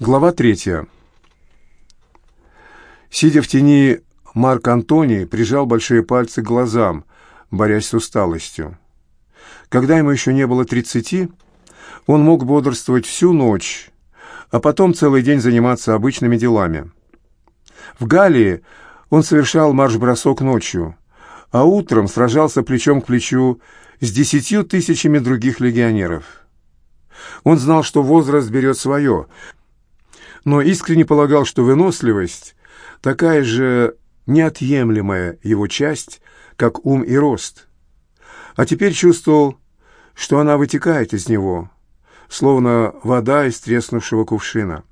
Глава третья. Сидя в тени, Марк Антоний прижал большие пальцы к глазам, борясь с усталостью. Когда ему еще не было тридцати, он мог бодрствовать всю ночь, а потом целый день заниматься обычными делами. В Галлии он совершал марш-бросок ночью, а утром сражался плечом к плечу с десятью тысячами других легионеров. Он знал, что возраст берет свое, но искренне полагал, что выносливость – такая же неотъемлемая его часть, как ум и рост. А теперь чувствовал, что она вытекает из него, словно вода из треснувшего кувшина.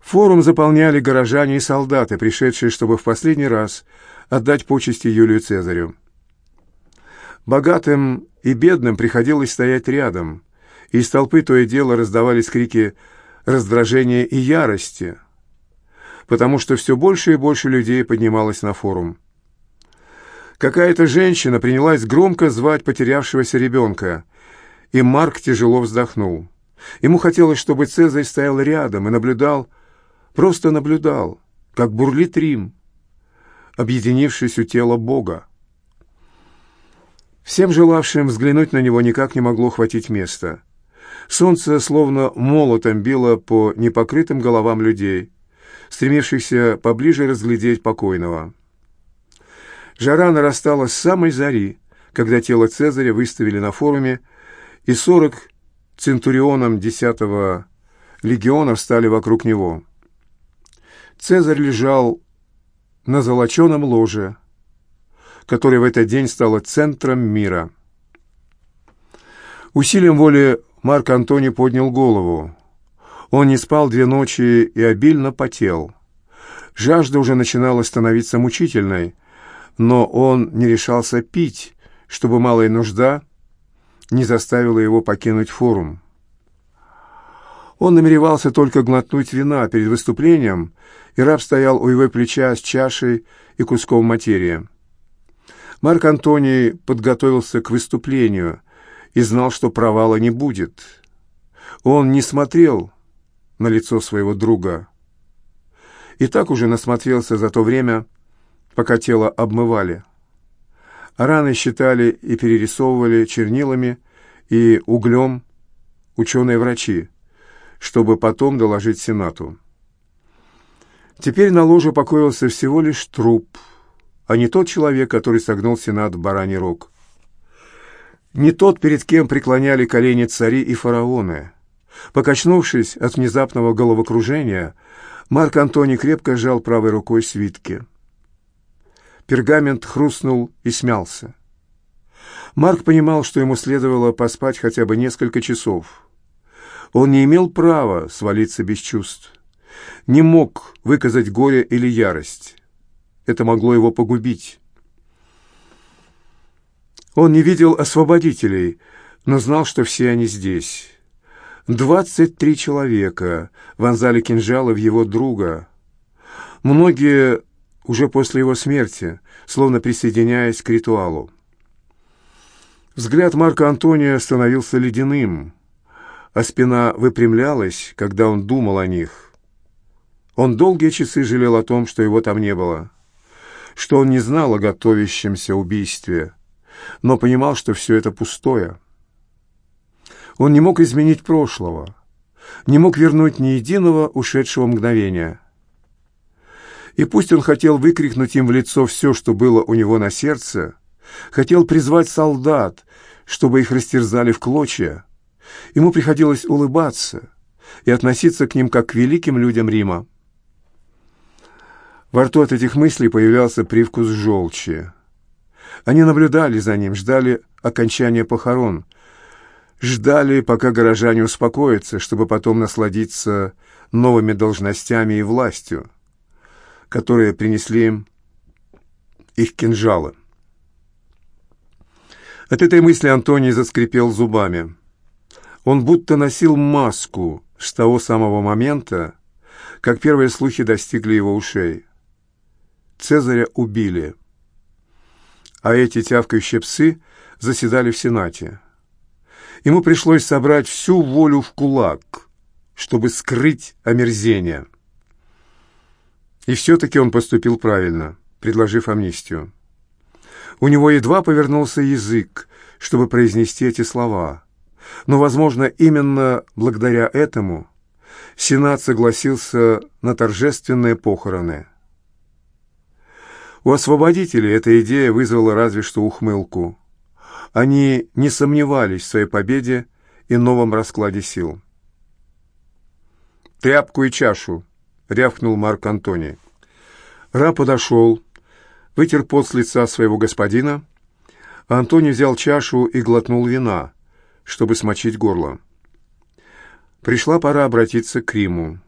Форум заполняли горожане и солдаты, пришедшие, чтобы в последний раз отдать почести Юлию Цезарю. Богатым и бедным приходилось стоять рядом, и из толпы то и дело раздавались крики раздражения и ярости, потому что все больше и больше людей поднималось на форум. Какая-то женщина принялась громко звать потерявшегося ребенка, и Марк тяжело вздохнул. Ему хотелось, чтобы Цезарь стоял рядом и наблюдал, просто наблюдал, как бурлит Рим, объединившись у тела Бога. Всем желавшим взглянуть на него никак не могло хватить места. Солнце словно молотом било по непокрытым головам людей, стремившихся поближе разглядеть покойного. Жара нарастала с самой зари, когда тело Цезаря выставили на форуме, и сорок центурионом десятого легиона встали вокруг него. Цезарь лежал на золоченом ложе, которое в этот день стало центром мира. Усилием воли Марк Антоний поднял голову. Он не спал две ночи и обильно потел. Жажда уже начинала становиться мучительной, но он не решался пить, чтобы малая нужда не заставила его покинуть форум. Он намеревался только глотнуть вина перед выступлением, и раб стоял у его плеча с чашей и куском материи. Марк Антоний подготовился к выступлению и знал, что провала не будет. Он не смотрел на лицо своего друга. И так уже насмотрелся за то время, пока тело обмывали. Раны считали и перерисовывали чернилами и углем ученые-врачи, чтобы потом доложить Сенату. Теперь на ложе покоился всего лишь труп, а не тот человек, который согнул Сенат в бараний рог. Не тот, перед кем преклоняли колени цари и фараоны. Покачнувшись от внезапного головокружения, Марк Антоний крепко сжал правой рукой свитки. Пергамент хрустнул и смялся. Марк понимал, что ему следовало поспать хотя бы несколько часов. Он не имел права свалиться без чувств. Не мог выказать горе или ярость. Это могло его погубить. Он не видел освободителей, но знал, что все они здесь. Двадцать три человека вонзали кинжалы в его друга. Многие уже после его смерти, словно присоединяясь к ритуалу. Взгляд Марка Антония становился ледяным, а спина выпрямлялась, когда он думал о них. Он долгие часы жалел о том, что его там не было, что он не знал о готовящемся убийстве, но понимал, что все это пустое. Он не мог изменить прошлого, не мог вернуть ни единого ушедшего мгновения. И пусть он хотел выкрикнуть им в лицо все, что было у него на сердце, хотел призвать солдат, чтобы их растерзали в клочья, ему приходилось улыбаться и относиться к ним как к великим людям Рима. Во рту от этих мыслей появлялся привкус желчи. Они наблюдали за ним, ждали окончания похорон, ждали, пока горожане успокоятся, чтобы потом насладиться новыми должностями и властью которые принесли им их кинжалы. От этой мысли Антоний заскрипел зубами. Он будто носил маску с того самого момента, как первые слухи достигли его ушей. Цезаря убили, а эти тявкающие псы заседали в Сенате. Ему пришлось собрать всю волю в кулак. чтобы скрыть омерзение. И все-таки он поступил правильно, предложив амнистию. У него едва повернулся язык, чтобы произнести эти слова. Но, возможно, именно благодаря этому Сенат согласился на торжественные похороны. У освободителей эта идея вызвала разве что ухмылку. Они не сомневались в своей победе и новом раскладе сил. «Тряпку и чашу!» — рявкнул Марк Антоний. Ра подошел, вытер пот с лица своего господина, а Антоний взял чашу и глотнул вина, чтобы смочить горло. Пришла пора обратиться к Риму.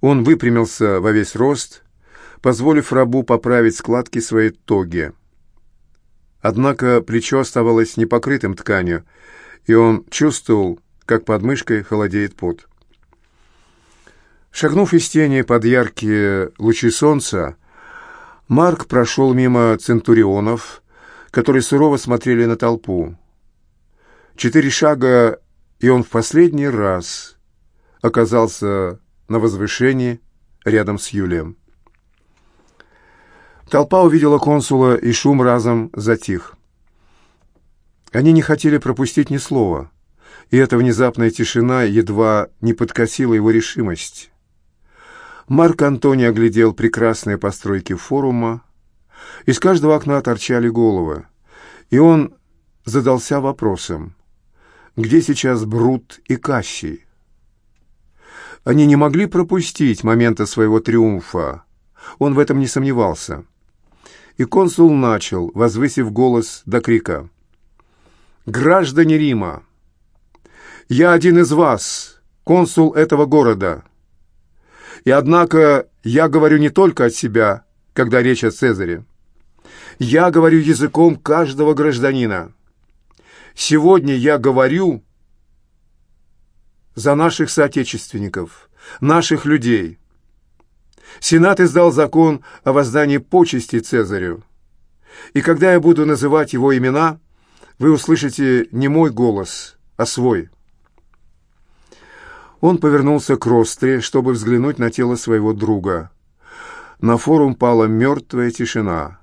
Он выпрямился во весь рост, позволив рабу поправить складки своей тоги. Однако плечо оставалось непокрытым тканью, и он чувствовал, как под мышкой холодеет пот. Шагнув из тени под яркие лучи солнца, Марк прошел мимо центурионов, которые сурово смотрели на толпу. Четыре шага, и он в последний раз оказался на возвышении рядом с Юлием. Толпа увидела консула, и шум разом затих. Они не хотели пропустить ни слова, и эта внезапная тишина едва не подкосила его решимость. Марк Антоний оглядел прекрасные постройки форума. Из каждого окна торчали головы. И он задался вопросом, где сейчас Брут и Кассий? Они не могли пропустить момента своего триумфа. Он в этом не сомневался. И консул начал, возвысив голос до крика. «Граждане Рима! Я один из вас, консул этого города!» И однако я говорю не только от себя, когда речь о Цезаре. Я говорю языком каждого гражданина. Сегодня я говорю за наших соотечественников, наших людей. Сенат издал закон о воздании почести Цезарю. И когда я буду называть его имена, вы услышите не мой голос, а свой. Он повернулся к Ростре, чтобы взглянуть на тело своего друга. На форум пала мертвая тишина.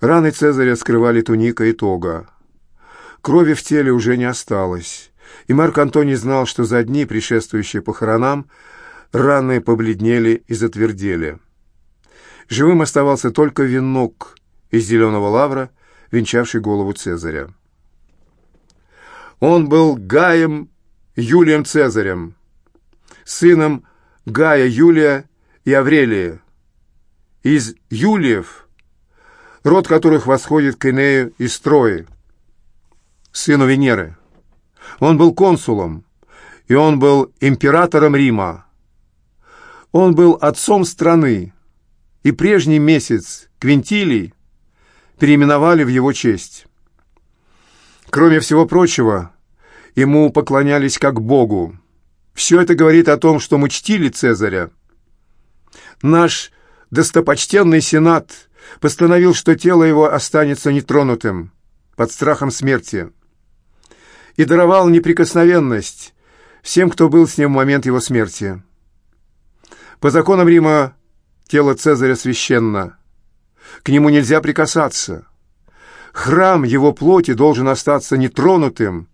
Раны Цезаря скрывали туника и тога. Крови в теле уже не осталось, и Марк Антоний знал, что за дни, предшествующие похоронам, раны побледнели и затвердели. Живым оставался только венок из зеленого лавра, венчавший голову Цезаря. Он был Гаем Юлием Цезарем, сыном Гая Юлия и Аврелия, из Юлиев, род которых восходит к Инею из Трои, сыну Венеры. Он был консулом, и он был императором Рима. Он был отцом страны, и прежний месяц Квинтилий переименовали в его честь. Кроме всего прочего, ему поклонялись как Богу. Все это говорит о том, что мы чтили Цезаря. Наш достопочтенный Сенат постановил, что тело его останется нетронутым под страхом смерти и даровал неприкосновенность всем, кто был с ним в момент его смерти. По законам Рима тело Цезаря священно. К нему нельзя прикасаться. Храм его плоти должен остаться нетронутым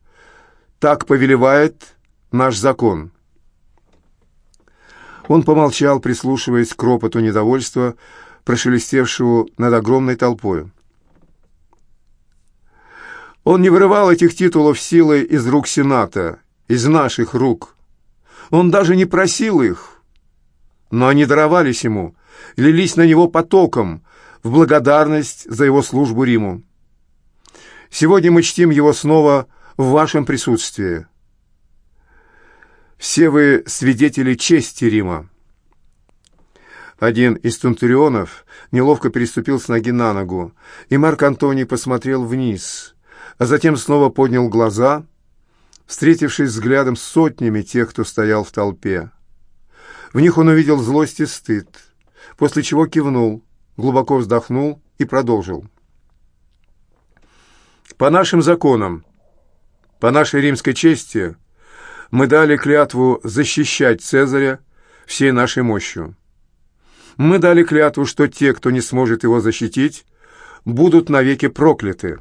так повелевает наш закон». Он помолчал, прислушиваясь к ропоту недовольства, прошелестевшего над огромной толпой. Он не вырывал этих титулов силой из рук Сената, из наших рук. Он даже не просил их, но они даровались ему, лились на него потоком в благодарность за его службу Риму. Сегодня мы чтим его снова в вашем присутствии. Все вы свидетели чести Рима. Один из тунтурионов неловко переступил с ноги на ногу, и Марк Антоний посмотрел вниз, а затем снова поднял глаза, встретившись взглядом с сотнями тех, кто стоял в толпе. В них он увидел злость и стыд, после чего кивнул, глубоко вздохнул и продолжил. «По нашим законам, по нашей римской чести, Мы дали клятву защищать Цезаря всей нашей мощью. Мы дали клятву, что те, кто не сможет его защитить, будут навеки прокляты.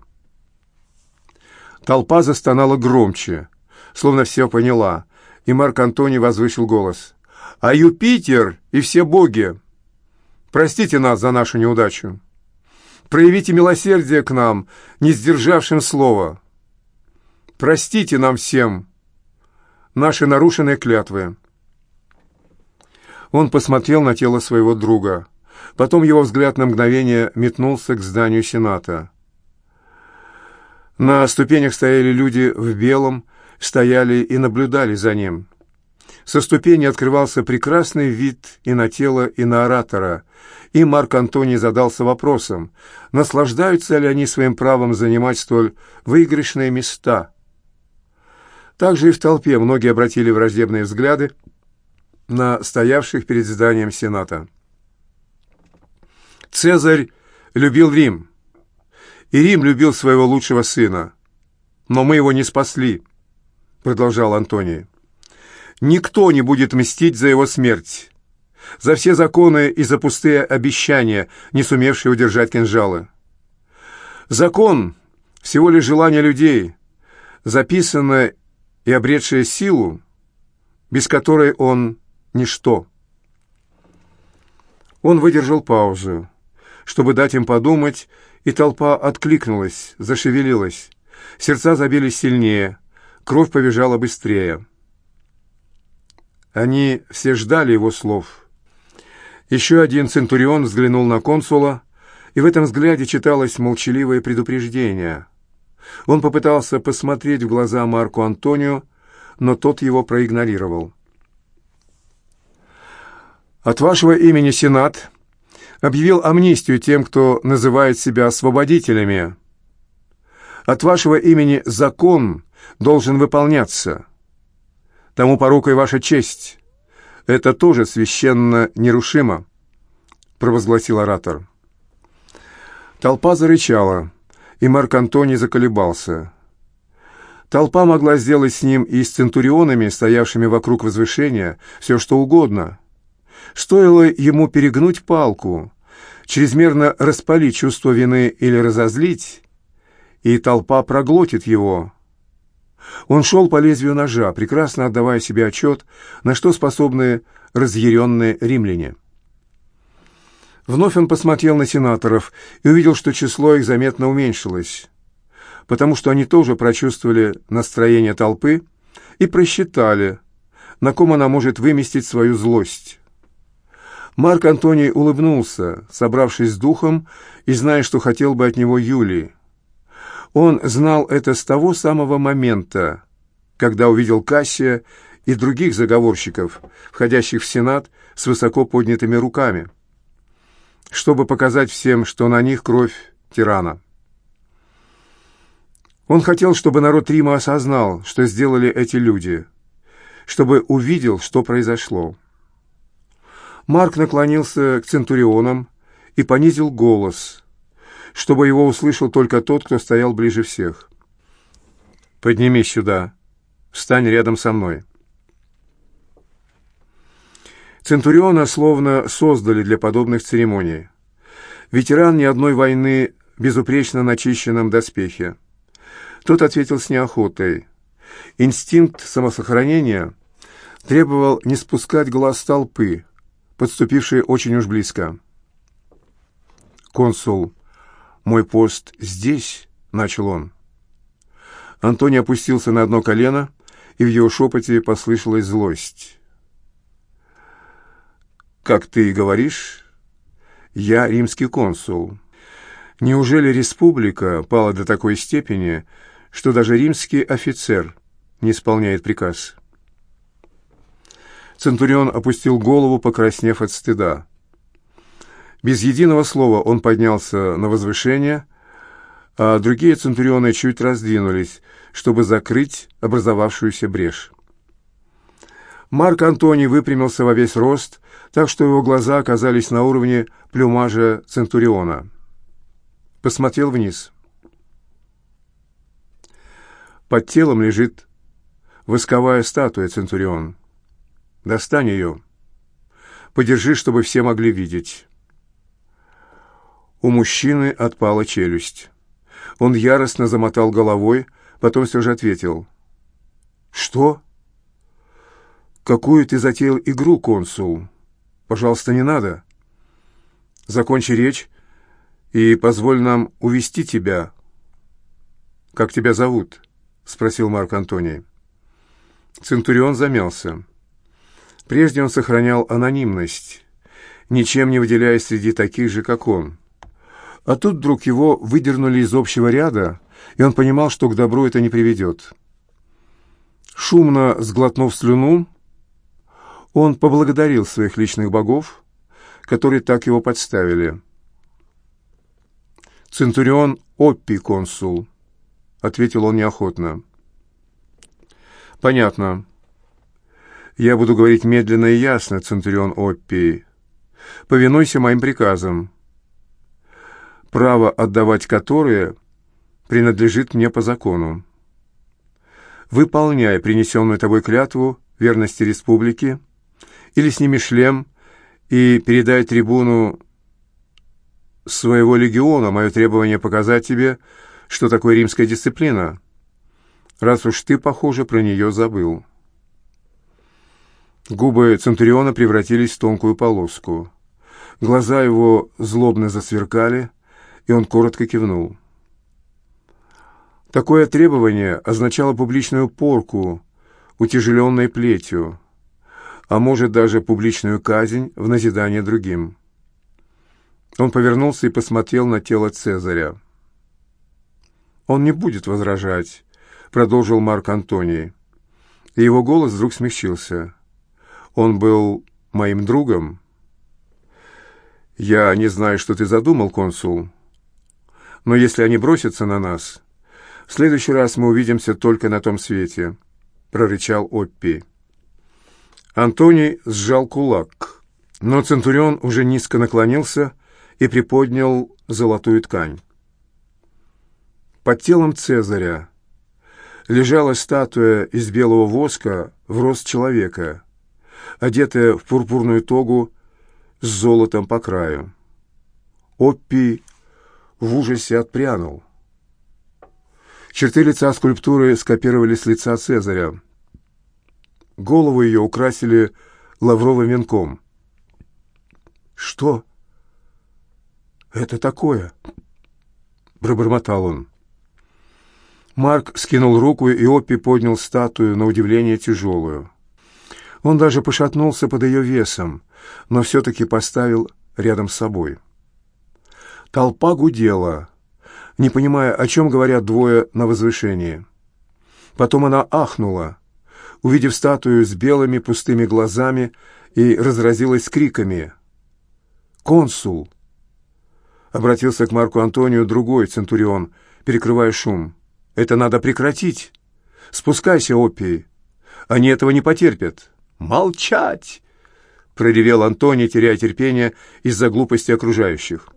Толпа застонала громче, словно все поняла, и Марк Антоний возвысил голос. «А Юпитер и все боги, простите нас за нашу неудачу. Проявите милосердие к нам, не сдержавшим слова. Простите нам всем наши нарушенные клятвы». Он посмотрел на тело своего друга. Потом его взгляд на мгновение метнулся к зданию Сената. На ступенях стояли люди в белом, стояли и наблюдали за ним. Со ступени открывался прекрасный вид и на тело, и на оратора, и Марк Антоний задался вопросом, наслаждаются ли они своим правом занимать столь выигрышные места. Также и в толпе многие обратили враждебные взгляды на стоявших перед зданием Сената. Цезарь любил Рим, и Рим любил своего лучшего сына. Но мы его не спасли, продолжал Антоний. Никто не будет мстить за его смерть, за все законы и за пустые обещания, не сумевшие удержать кинжалы. Закон — всего лишь желание людей, записанное и обретшее силу, без которой он ничто. Он выдержал паузу, чтобы дать им подумать, и толпа откликнулась, зашевелилась. Сердца забились сильнее, кровь побежала быстрее. Они все ждали его слов. Еще один центурион взглянул на консула, и в этом взгляде читалось молчаливое предупреждение. Он попытался посмотреть в глаза Марку Антонию, но тот его проигнорировал. От вашего имени Сенат объявил амнистию тем, кто называет себя освободителями. От вашего имени закон должен выполняться. Тому порукой ваша честь. Это тоже священно нерушимо, провозгласил оратор. Толпа зарычала, и Марк Антоний заколебался. Толпа могла сделать с ним и с центурионами, стоявшими вокруг возвышения, все что угодно — Стоило ему перегнуть палку, чрезмерно распалить чувство вины или разозлить, и толпа проглотит его. Он шел по лезвию ножа, прекрасно отдавая себе отчет, на что способны разъяренные римляне. Вновь он посмотрел на сенаторов и увидел, что число их заметно уменьшилось, потому что они тоже прочувствовали настроение толпы и просчитали, на ком она может выместить свою злость. Марк Антоний улыбнулся, собравшись с духом и зная, что хотел бы от него Юлии. Он знал это с того самого момента, когда увидел Кассия и других заговорщиков, входящих в Сенат с высоко поднятыми руками, чтобы показать всем, что на них кровь тирана. Он хотел, чтобы народ Рима осознал, что сделали эти люди, чтобы увидел, что произошло. Марк наклонился к Центурионам и понизил голос, чтобы его услышал только тот, кто стоял ближе всех. «Поднимись сюда. Встань рядом со мной». Центуриона словно создали для подобных церемоний. Ветеран ни одной войны безупречно начищенном доспехе. Тот ответил с неохотой. Инстинкт самосохранения требовал не спускать глаз толпы, подступившие очень уж близко. «Консул, мой пост здесь?» — начал он. Антоний опустился на одно колено, и в его шепоте послышалась злость. «Как ты и говоришь, я римский консул. Неужели республика пала до такой степени, что даже римский офицер не исполняет приказ?» Центурион опустил голову, покраснев от стыда. Без единого слова он поднялся на возвышение, а другие центурионы чуть раздвинулись, чтобы закрыть образовавшуюся брешь. Марк Антоний выпрямился во весь рост, так что его глаза оказались на уровне плюмажа Центуриона. Посмотрел вниз. Под телом лежит восковая статуя, Центурион. Достань ее. Подержи, чтобы все могли видеть». У мужчины отпала челюсть. Он яростно замотал головой, потом все же ответил. «Что?» «Какую ты затеял игру, консул? Пожалуйста, не надо. Закончи речь и позволь нам увести тебя». «Как тебя зовут?» — спросил Марк Антоний. Центурион замялся. Прежде он сохранял анонимность, ничем не выделяясь среди таких же, как он. А тут вдруг его выдернули из общего ряда, и он понимал, что к добру это не приведет. Шумно сглотнув слюну, он поблагодарил своих личных богов, которые так его подставили. «Центурион Оппи, консул», — ответил он неохотно. «Понятно. Я буду говорить медленно и ясно, Центурион Оппи. Повинуйся моим приказам право отдавать которые принадлежит мне по закону. Выполняй принесенную тобой клятву верности республике или сними шлем и передай трибуну своего легиона мое требование показать тебе, что такое римская дисциплина, раз уж ты, похоже, про нее забыл. Губы Центуриона превратились в тонкую полоску. Глаза его злобно засверкали, и он коротко кивнул. Такое требование означало публичную порку, утяжеленной плетью, а может даже публичную казнь в назидание другим. Он повернулся и посмотрел на тело Цезаря. «Он не будет возражать», — продолжил Марк Антоний. И его голос вдруг смягчился. «Он был моим другом». «Я не знаю, что ты задумал, консул, но если они бросятся на нас, в следующий раз мы увидимся только на том свете», — прорычал Оппи. Антоний сжал кулак, но Центурион уже низко наклонился и приподнял золотую ткань. Под телом Цезаря лежала статуя из белого воска в рост человека, одетая в пурпурную тогу с золотом по краю. Оппи в ужасе отпрянул. Черты лица скульптуры скопировали с лица Цезаря. Голову ее украсили лавровым венком. «Что это такое?» — пробормотал он. Марк скинул руку, и Оппи поднял статую, на удивление тяжелую. Он даже пошатнулся под ее весом, но все-таки поставил рядом с собой. Толпа гудела, не понимая, о чем говорят двое на возвышении. Потом она ахнула, увидев статую с белыми пустыми глазами, и разразилась криками. «Консул!» Обратился к Марку Антонию другой центурион, перекрывая шум. «Это надо прекратить! Спускайся, Опий! Они этого не потерпят!» «Молчать!» — проревел Антоний, теряя терпение из-за глупости окружающих.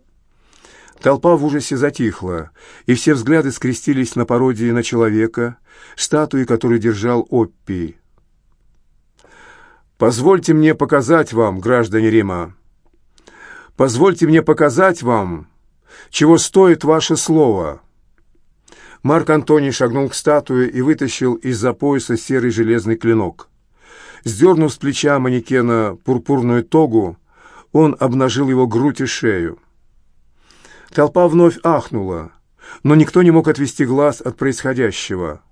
Толпа в ужасе затихла, и все взгляды скрестились на пародии на человека, статуи, которую держал Оппи. «Позвольте мне показать вам, граждане Рима, позвольте мне показать вам, чего стоит ваше слово». Марк Антоний шагнул к статуе и вытащил из-за пояса серый железный клинок. Сдернув с плеча манекена пурпурную тогу, он обнажил его грудь и шею. Толпа вновь ахнула, но никто не мог отвести глаз от происходящего.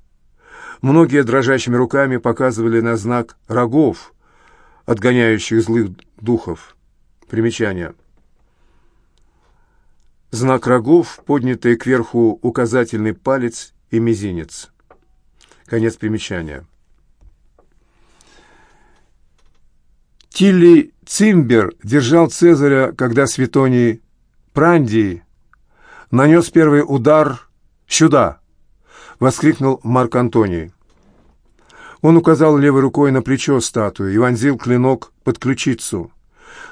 Многие дрожащими руками показывали на знак рогов, отгоняющих злых духов. Примечание. Знак рогов, поднятый кверху указательный палец и мизинец. Конец примечания. Тилли Цимбер держал Цезаря, когда Светоний Прандий нанес первый удар сюда!» — воскликнул Марк Антоний. Он указал левой рукой на плечо статуи и вонзил клинок под ключицу,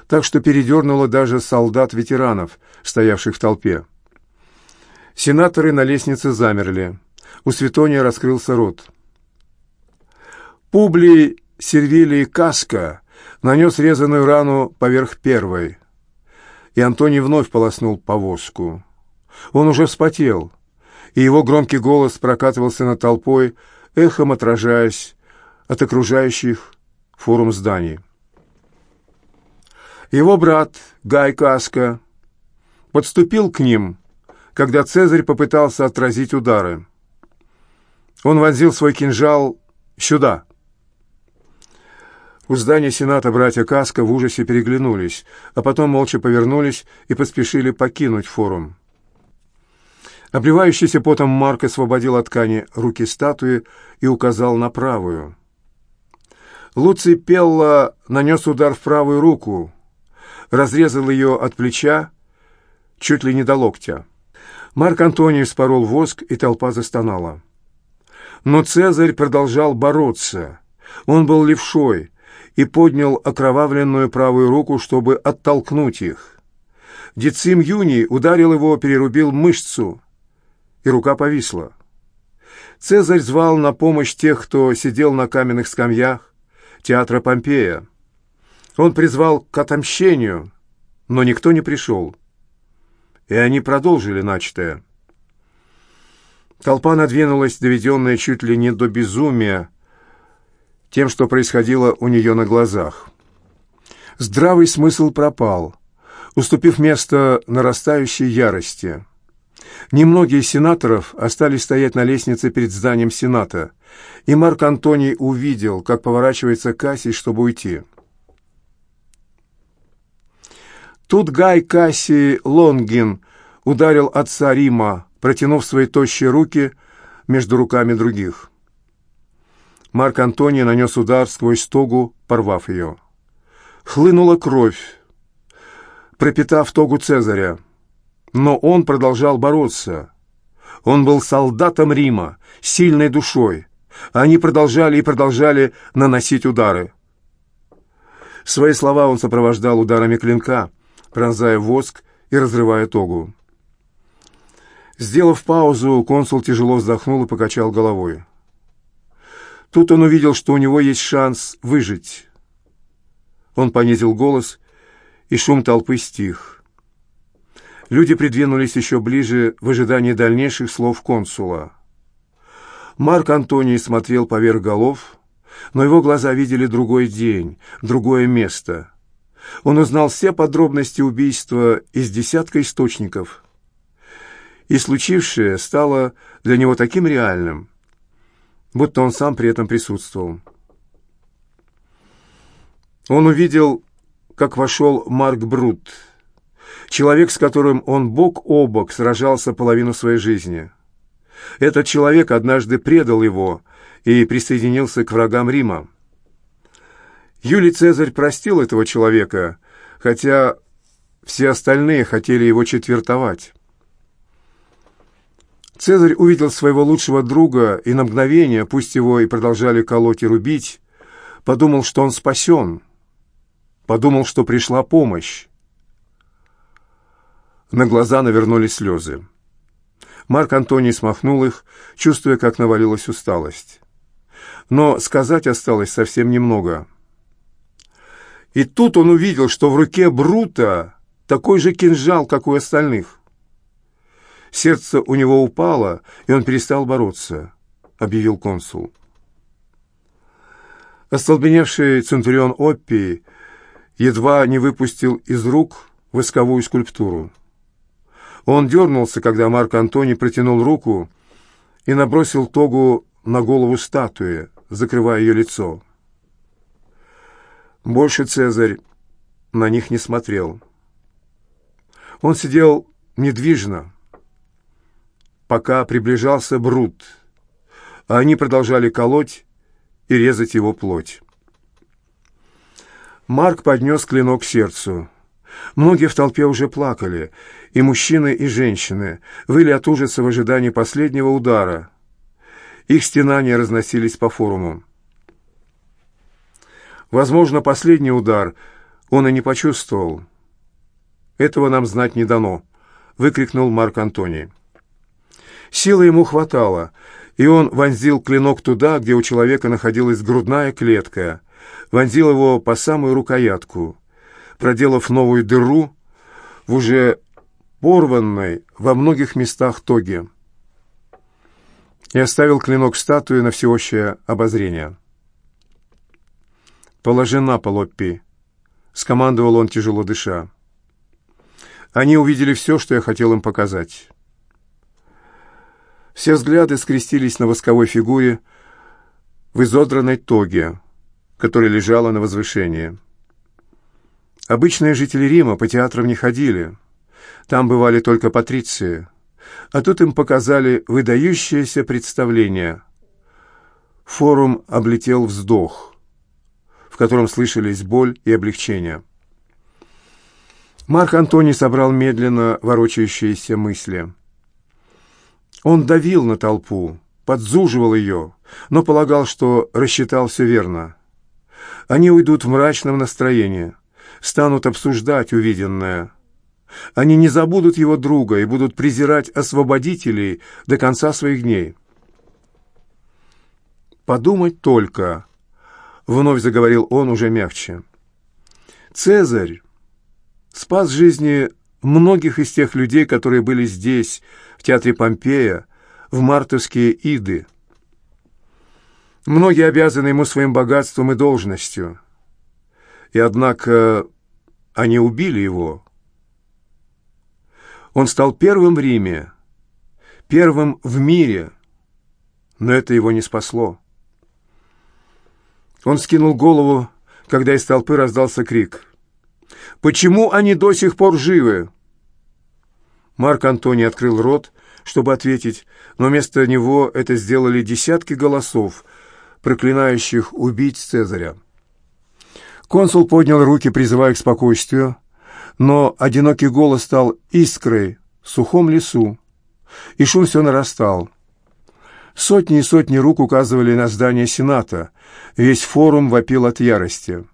так что передернуло даже солдат-ветеранов, стоявших в толпе. Сенаторы на лестнице замерли. У Светония раскрылся рот. Публий Сервилий Каска нанес резаную рану поверх первой, и Антоний вновь полоснул повозку. Он уже вспотел, и его громкий голос прокатывался над толпой, эхом отражаясь от окружающих форум зданий. Его брат Гай Каска подступил к ним, когда Цезарь попытался отразить удары. Он вонзил свой кинжал сюда. У здания Сената братья Каска в ужасе переглянулись, а потом молча повернулись и поспешили покинуть форум. Обливающийся потом Марк освободил от ткани руки статуи и указал на правую. Луций Пелла нанес удар в правую руку, разрезал ее от плеча чуть ли не до локтя. Марк Антоний спорол воск, и толпа застонала. Но Цезарь продолжал бороться. Он был левшой и поднял окровавленную правую руку, чтобы оттолкнуть их. Децим Юний ударил его, перерубил мышцу, и рука повисла. Цезарь звал на помощь тех, кто сидел на каменных скамьях, театра Помпея. Он призвал к отомщению, но никто не пришел. И они продолжили начатое. Толпа надвинулась, доведенная чуть ли не до безумия, тем, что происходило у нее на глазах. Здравый смысл пропал, уступив место нарастающей ярости. Немногие сенаторов остались стоять на лестнице перед зданием Сената, и Марк Антоний увидел, как поворачивается Кассий, чтобы уйти. Тут Гай Кассий Лонгин ударил отца Рима, протянув свои тощие руки между руками других. Марк Антоний нанес удар сквозь тогу, порвав ее. Хлынула кровь, пропитав тогу Цезаря. Но он продолжал бороться. Он был солдатом Рима, сильной душой. Они продолжали и продолжали наносить удары. Свои слова он сопровождал ударами клинка, пронзая воск и разрывая тогу. Сделав паузу, консул тяжело вздохнул и покачал головой. Тут он увидел, что у него есть шанс выжить. Он понизил голос, и шум толпы стих. Люди придвинулись еще ближе в ожидании дальнейших слов консула. Марк Антоний смотрел поверх голов, но его глаза видели другой день, другое место. Он узнал все подробности убийства из десятка источников. И случившее стало для него таким реальным, будто он сам при этом присутствовал. Он увидел, как вошел Марк Брут – Человек, с которым он бок о бок сражался половину своей жизни. Этот человек однажды предал его и присоединился к врагам Рима. Юлий Цезарь простил этого человека, хотя все остальные хотели его четвертовать. Цезарь увидел своего лучшего друга и на мгновение, пусть его и продолжали колоть и рубить, подумал, что он спасен, подумал, что пришла помощь. На глаза навернулись слезы. Марк Антоний смахнул их, чувствуя, как навалилась усталость. Но сказать осталось совсем немного. И тут он увидел, что в руке Брута такой же кинжал, как у остальных. Сердце у него упало, и он перестал бороться, объявил консул. Остолбеневший центурион Оппии едва не выпустил из рук восковую скульптуру. Он дернулся, когда Марк Антоний протянул руку и набросил тогу на голову статуи, закрывая ее лицо. Больше Цезарь на них не смотрел. Он сидел недвижно, пока приближался Брут, а они продолжали колоть и резать его плоть. Марк поднес клинок к сердцу. Многие в толпе уже плакали, и мужчины, и женщины, выли от ужаса в ожидании последнего удара. Их стенания разносились по форуму. Возможно, последний удар он и не почувствовал. «Этого нам знать не дано», — выкрикнул Марк Антоний. Силы ему хватало, и он вонзил клинок туда, где у человека находилась грудная клетка, вонзил его по самую рукоятку, проделав новую дыру в уже порванной во многих местах тоге, и оставил клинок статуи на всеобщее обозрение. «Положи на пол, Оппи», — скомандовал он, тяжело дыша. Они увидели все, что я хотел им показать. Все взгляды скрестились на восковой фигуре в изодранной тоге, которая лежала на возвышении. Обычные жители Рима по театрам не ходили. Там бывали только патриции. А тут им показали выдающееся представление. Форум облетел вздох, в котором слышались боль и облегчение. Марк Антоний собрал медленно ворочающиеся мысли. Он давил на толпу, подзуживал ее, но полагал, что рассчитал все верно. Они уйдут в мрачном настроении, станут обсуждать увиденное. Они не забудут его друга и будут презирать освободителей до конца своих дней. «Подумать только», — вновь заговорил он уже мягче. «Цезарь спас жизни многих из тех людей, которые были здесь, в театре Помпея, в мартовские иды. Многие обязаны ему своим богатством и должностью. И однако они убили его. Он стал первым в Риме, первым в мире, но это его не спасло. Он скинул голову, когда из толпы раздался крик. Почему они до сих пор живы?» Марк Антоний открыл рот, чтобы ответить, но вместо него это сделали десятки голосов, проклинающих убить Цезаря. Консул поднял руки, призывая к спокойствию, но одинокий голос стал искрой в сухом лесу, и шум все нарастал. Сотни и сотни рук указывали на здание Сената. Весь форум вопил от ярости.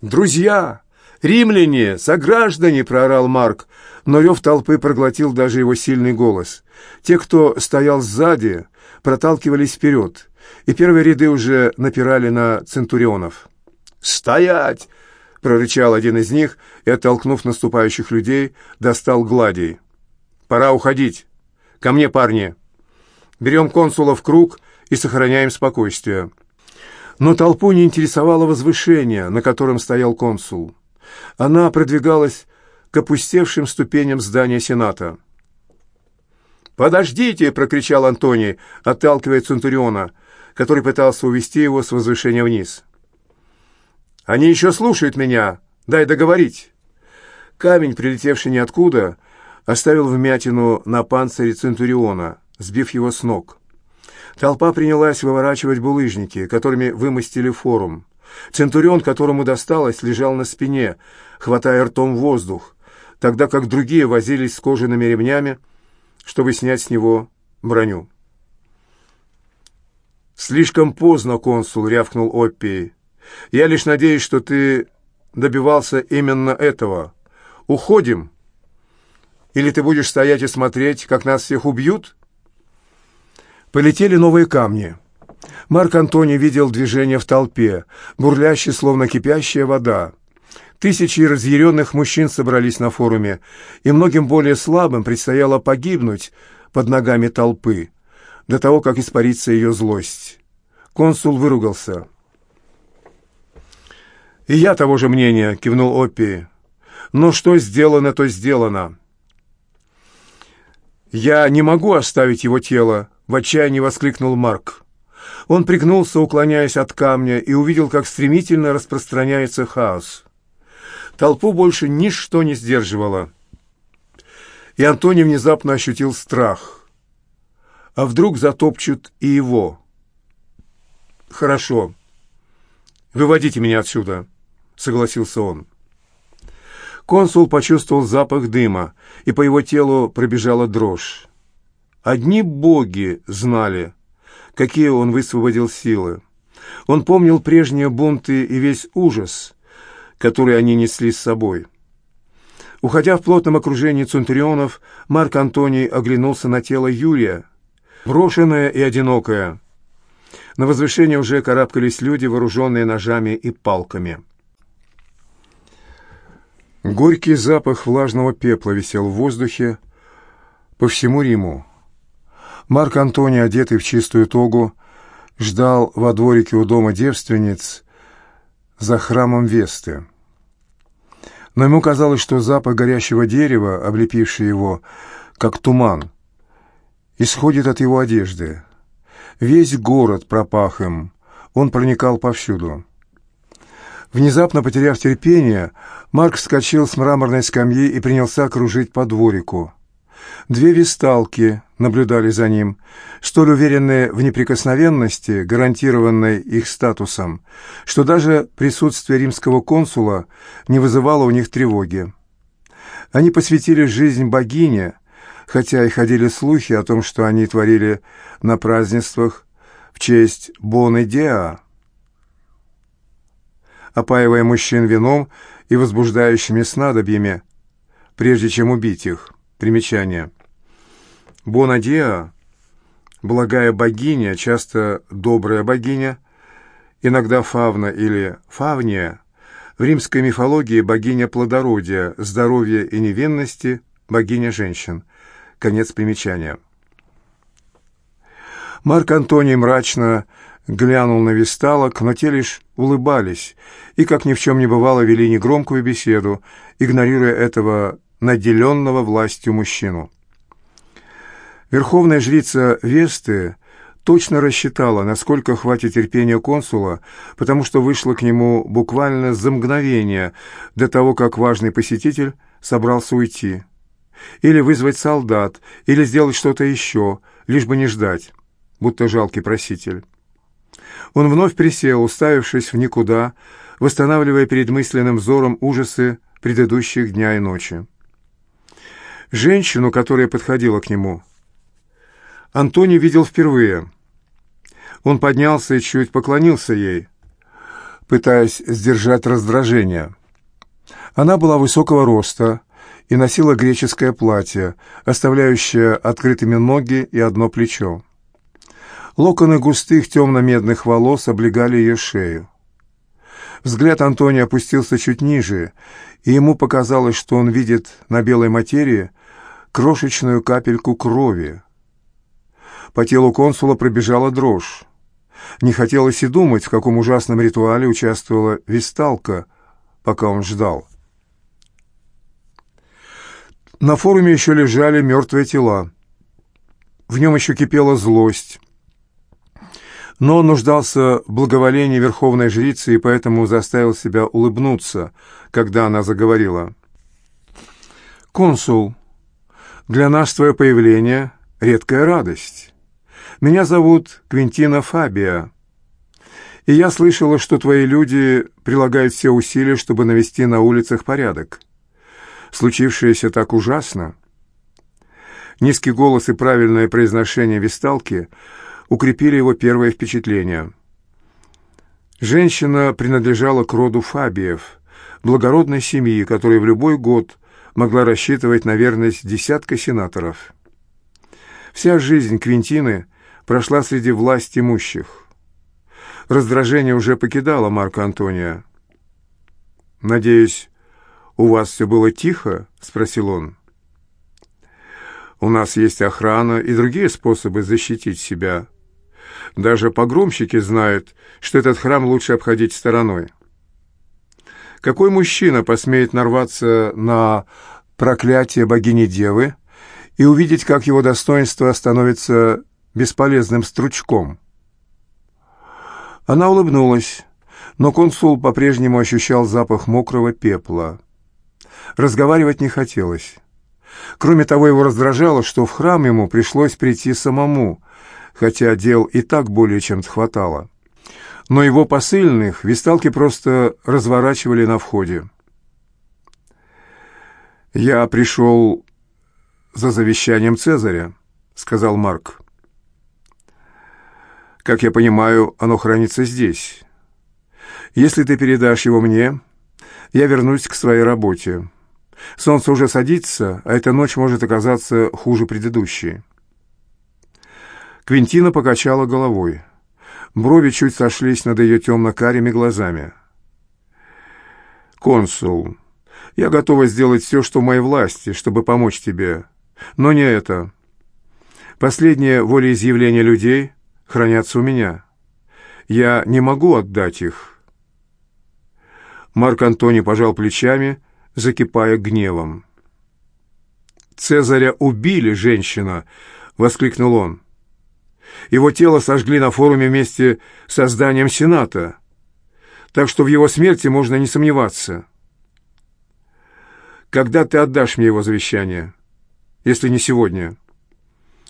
«Друзья! «Римляне! Сограждане!» — проорал Марк, но рев толпы проглотил даже его сильный голос. Те, кто стоял сзади, проталкивались вперед, и первые ряды уже напирали на центурионов. «Стоять!» — прорычал один из них и, оттолкнув наступающих людей, достал гладий. «Пора уходить! Ко мне, парни! Берем консула в круг и сохраняем спокойствие». Но толпу не интересовало возвышение, на котором стоял консул. Она продвигалась к опустевшим ступеням здания Сената. «Подождите!» — прокричал Антоний, отталкивая Центуриона, который пытался увести его с возвышения вниз. «Они еще слушают меня! Дай договорить!» Камень, прилетевший ниоткуда, оставил вмятину на панцире Центуриона, сбив его с ног. Толпа принялась выворачивать булыжники, которыми вымостили форум. Центурион, которому досталось, лежал на спине, хватая ртом воздух, тогда как другие возились с кожаными ремнями, чтобы снять с него броню. «Слишком поздно, консул», — рявкнул Оппий. «Я лишь надеюсь, что ты добивался именно этого. Уходим? Или ты будешь стоять и смотреть, как нас всех убьют?» Полетели новые камни. Марк Антоний видел движение в толпе, бурлящей, словно кипящая вода. Тысячи разъяренных мужчин собрались на форуме, и многим более слабым предстояло погибнуть под ногами толпы, до того, как испарится ее злость. Консул выругался. «И я того же мнения», — кивнул Оппи. «Но что сделано, то сделано». «Я не могу оставить его тело», — в отчаянии воскликнул Марк. Он пригнулся, уклоняясь от камня, и увидел, как стремительно распространяется хаос. Толпу больше ничто не сдерживало. И Антоний внезапно ощутил страх. А вдруг затопчут и его? «Хорошо. Выводите меня отсюда», — согласился он. Консул почувствовал запах дыма, и по его телу пробежала дрожь. Одни боги знали, какие он высвободил силы. Он помнил прежние бунты и весь ужас, который они несли с собой. Уходя в плотном окружении центурионов, Марк Антоний оглянулся на тело Юрия, брошенная и одинокая. На возвышение уже карабкались люди, вооруженные ножами и палками. Горький запах влажного пепла висел в воздухе по всему Риму. Марк Антоний, одетый в чистую тогу, ждал во дворике у дома девственниц за храмом Весты. Но ему казалось, что запах горящего дерева, облепивший его, как туман, исходит от его одежды. Весь город пропах им, он проникал повсюду. Внезапно потеряв терпение, Марк вскочил с мраморной скамьи и принялся кружить по дворику. Две висталки наблюдали за ним, столь уверенные в неприкосновенности, гарантированной их статусом, что даже присутствие римского консула не вызывало у них тревоги. Они посвятили жизнь богине, хотя и ходили слухи о том, что они творили на празднествах в честь Боны Деа, опаивая мужчин вином и возбуждающими снадобьями, прежде чем убить их. Примечание. Бона Деа – благая богиня, часто добрая богиня, иногда фавна или фавния, в римской мифологии богиня плодородия, здоровья и невинности, богиня женщин – Конец примечания. Марк Антоний мрачно глянул на висталок, но те лишь улыбались и, как ни в чем не бывало, вели негромкую беседу, игнорируя этого наделенного властью мужчину. Верховная жрица Весты точно рассчитала, насколько хватит терпения консула, потому что вышла к нему буквально за мгновение до того, как важный посетитель собрался уйти или вызвать солдат, или сделать что-то еще, лишь бы не ждать, будто жалкий проситель. Он вновь присел, уставившись в никуда, восстанавливая перед мысленным взором ужасы предыдущих дня и ночи. Женщину, которая подходила к нему, Антоний видел впервые. Он поднялся и чуть поклонился ей, пытаясь сдержать раздражение. Она была высокого роста, и носила греческое платье, оставляющее открытыми ноги и одно плечо. Локоны густых темно-медных волос облегали ее шею. Взгляд Антония опустился чуть ниже, и ему показалось, что он видит на белой материи крошечную капельку крови. По телу консула пробежала дрожь. Не хотелось и думать, в каком ужасном ритуале участвовала Висталка, пока он ждал. На форуме еще лежали мертвые тела. В нем еще кипела злость. Но он нуждался в благоволении верховной жрицы и поэтому заставил себя улыбнуться, когда она заговорила. «Консул, для нас твое появление — редкая радость. Меня зовут Квинтина Фабия, и я слышала, что твои люди прилагают все усилия, чтобы навести на улицах порядок» случившееся так ужасно. Низкий голос и правильное произношение висталки укрепили его первое впечатление. Женщина принадлежала к роду Фабиев, благородной семьи, которая в любой год могла рассчитывать на верность десятка сенаторов. Вся жизнь Квинтины прошла среди власть имущих. Раздражение уже покидало Марка Антония. «Надеюсь, «У вас все было тихо?» — спросил он. «У нас есть охрана и другие способы защитить себя. Даже погромщики знают, что этот храм лучше обходить стороной. Какой мужчина посмеет нарваться на проклятие богини-девы и увидеть, как его достоинство становится бесполезным стручком?» Она улыбнулась, но консул по-прежнему ощущал запах мокрого пепла. Разговаривать не хотелось. Кроме того, его раздражало, что в храм ему пришлось прийти самому, хотя дел и так более чем хватало. Но его посыльных висталки просто разворачивали на входе. «Я пришел за завещанием Цезаря», — сказал Марк. «Как я понимаю, оно хранится здесь. Если ты передашь его мне, я вернусь к своей работе. Солнце уже садится, а эта ночь может оказаться хуже предыдущей. Квинтина покачала головой. Брови чуть сошлись над ее темно-карими глазами. «Консул, я готова сделать все, что в моей власти, чтобы помочь тебе. Но не это. Последние волеизъявления людей хранятся у меня. Я не могу отдать их». Марк Антоний пожал плечами, закипая гневом. «Цезаря убили, женщина!» — воскликнул он. Его тело сожгли на форуме вместе с зданием Сената, так что в его смерти можно не сомневаться. Когда ты отдашь мне его завещание? Если не сегодня.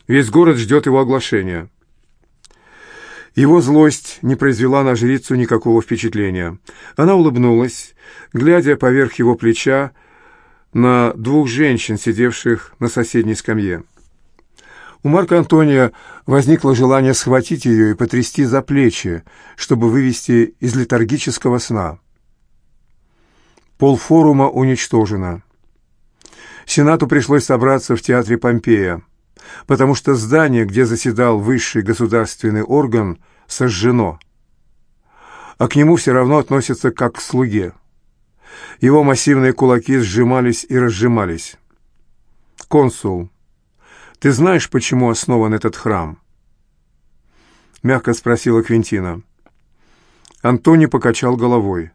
Весь город ждет его оглашения. Его злость не произвела на жрицу никакого впечатления. Она улыбнулась, глядя поверх его плеча на двух женщин, сидевших на соседней скамье. У Марка Антония возникло желание схватить ее и потрясти за плечи, чтобы вывести из летаргического сна. Полфорума уничтожено. Сенату пришлось собраться в театре Помпея, потому что здание, где заседал высший государственный орган, сожжено. А к нему все равно относятся как к слуге. Его массивные кулаки сжимались и разжимались. «Консул, ты знаешь, почему основан этот храм?» Мягко спросила Квинтина. Антони покачал головой.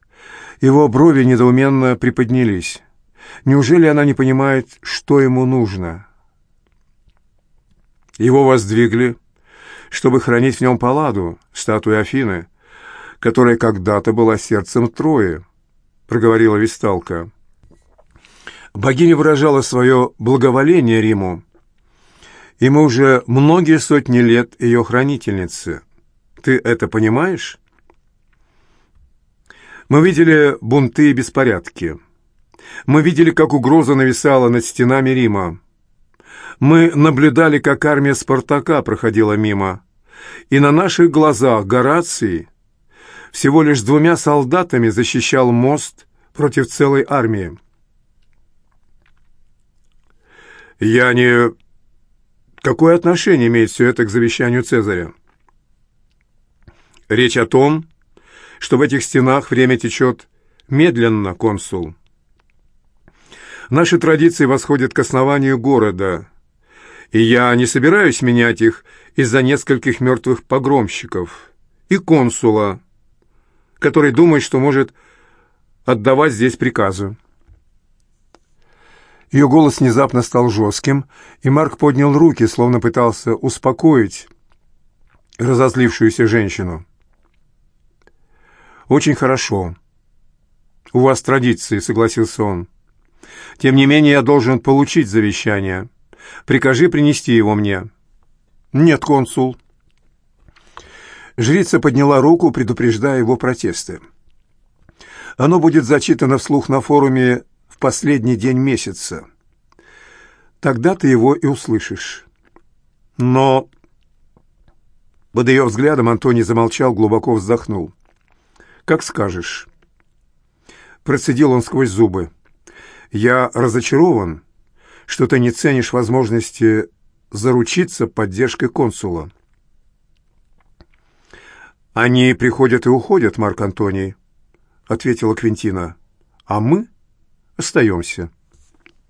Его брови недоуменно приподнялись. Неужели она не понимает, что ему нужно? Его воздвигли, чтобы хранить в нем Палладу, статую Афины, которая когда-то была сердцем Трои, проговорила Висталка. Богиня выражала свое благоволение Риму, и мы уже многие сотни лет ее хранительницы. Ты это понимаешь? Мы видели бунты и беспорядки. Мы видели, как угроза нависала над стенами Рима. Мы наблюдали, как армия Спартака проходила мимо. И на наших глазах Гораций всего лишь двумя солдатами защищал мост против целой армии. Я не Какое отношение имеет все это к завещанию Цезаря? Речь о том, что в этих стенах время течет медленно, консул. Наши традиции восходят к основанию города, и я не собираюсь менять их из-за нескольких мертвых погромщиков и консула, который думает, что может отдавать здесь приказы. Ее голос внезапно стал жестким, и Марк поднял руки, словно пытался успокоить разозлившуюся женщину. «Очень хорошо. У вас традиции», — согласился он. «Тем не менее, я должен получить завещание. Прикажи принести его мне». «Нет, консул». Жрица подняла руку, предупреждая его протесты. «Оно будет зачитано вслух на форуме в последний день месяца. Тогда ты его и услышишь. Но... Под ее взглядом Антоний замолчал, глубоко вздохнул. «Как скажешь». Процедил он сквозь зубы. «Я разочарован, что ты не ценишь возможности заручиться поддержкой консула». «Они приходят и уходят, Марк Антоний», — ответила Квинтина. «А мы остаемся».